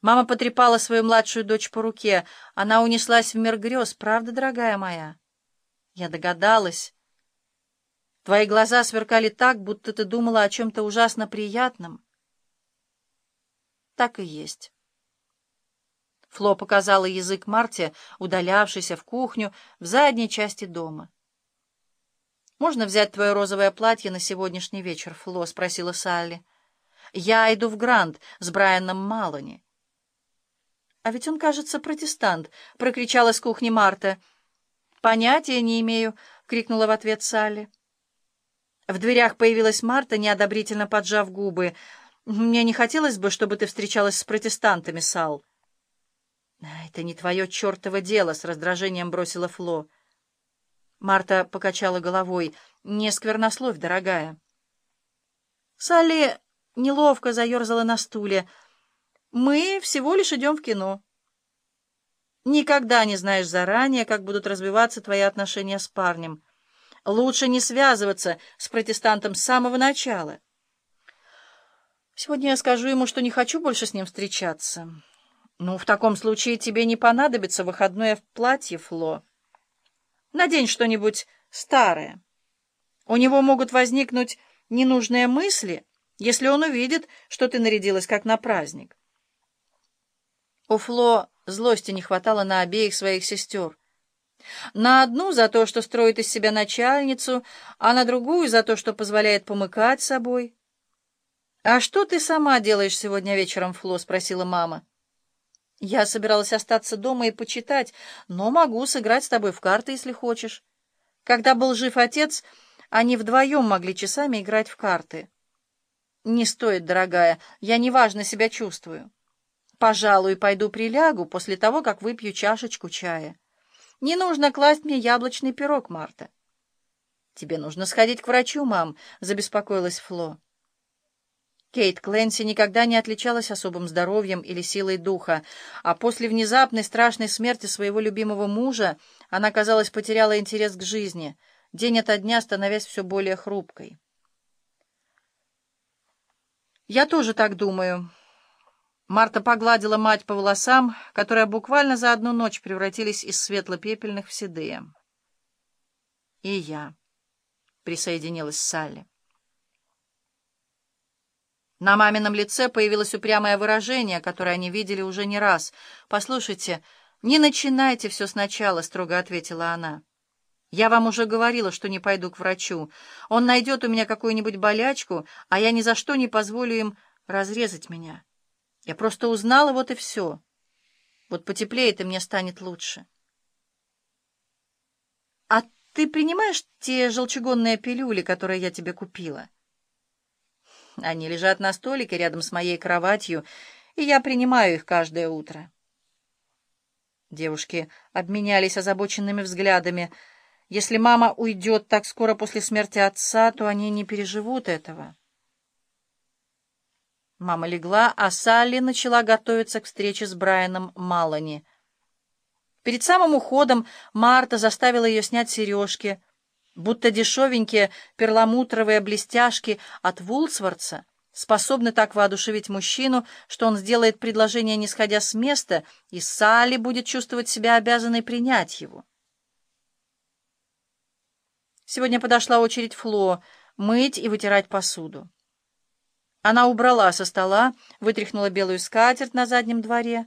Мама потрепала свою младшую дочь по руке. Она унеслась в мир грез, правда, дорогая моя? Я догадалась. Твои глаза сверкали так, будто ты думала о чем-то ужасно приятном. Так и есть. Фло показала язык Марте, удалявшейся в кухню в задней части дома. «Можно взять твое розовое платье на сегодняшний вечер, Фло?» — спросила Салли. «Я иду в Гранд с Брайаном Малони». «А ведь он, кажется, протестант», — прокричала с кухни Марта. «Понятия не имею», — крикнула в ответ Салли. В дверях появилась Марта, неодобрительно поджав губы. «Мне не хотелось бы, чтобы ты встречалась с протестантами, Сал». «Это не твое чертово дело», — с раздражением бросила Фло. Марта покачала головой. «Не сквернословь, дорогая». Салли неловко заерзала на стуле. «Мы всего лишь идем в кино». «Никогда не знаешь заранее, как будут развиваться твои отношения с парнем. Лучше не связываться с протестантом с самого начала». «Сегодня я скажу ему, что не хочу больше с ним встречаться». «Ну, в таком случае тебе не понадобится выходное в платье, Фло». Надень что-нибудь старое. У него могут возникнуть ненужные мысли, если он увидит, что ты нарядилась как на праздник. У Фло злости не хватало на обеих своих сестер. На одну за то, что строит из себя начальницу, а на другую за то, что позволяет помыкать собой. «А что ты сама делаешь сегодня вечером, Фло?» — спросила мама. Я собиралась остаться дома и почитать, но могу сыграть с тобой в карты, если хочешь. Когда был жив отец, они вдвоем могли часами играть в карты. Не стоит, дорогая, я неважно себя чувствую. Пожалуй, пойду прилягу после того, как выпью чашечку чая. Не нужно класть мне яблочный пирог, Марта. Тебе нужно сходить к врачу, мам, — забеспокоилась Фло. Кейт Кленси никогда не отличалась особым здоровьем или силой духа, а после внезапной страшной смерти своего любимого мужа она, казалось, потеряла интерес к жизни, день ото дня становясь все более хрупкой. «Я тоже так думаю». Марта погладила мать по волосам, которые буквально за одну ночь превратились из светло-пепельных в седые. «И я», — присоединилась Салли. На мамином лице появилось упрямое выражение, которое они видели уже не раз. «Послушайте, не начинайте все сначала», — строго ответила она. «Я вам уже говорила, что не пойду к врачу. Он найдет у меня какую-нибудь болячку, а я ни за что не позволю им разрезать меня. Я просто узнала, вот и все. Вот потеплеет, и мне станет лучше». «А ты принимаешь те желчегонные пилюли, которые я тебе купила?» Они лежат на столике рядом с моей кроватью, и я принимаю их каждое утро. Девушки обменялись озабоченными взглядами. Если мама уйдет так скоро после смерти отца, то они не переживут этого. Мама легла, а Салли начала готовиться к встрече с Брайаном Малани. Перед самым уходом Марта заставила ее снять сережки — будто дешевенькие перламутровые блестяшки от Вулсворца способны так воодушевить мужчину, что он сделает предложение, не сходя с места, и Салли будет чувствовать себя обязанной принять его. Сегодня подошла очередь Фло мыть и вытирать посуду. Она убрала со стола, вытряхнула белую скатерть на заднем дворе,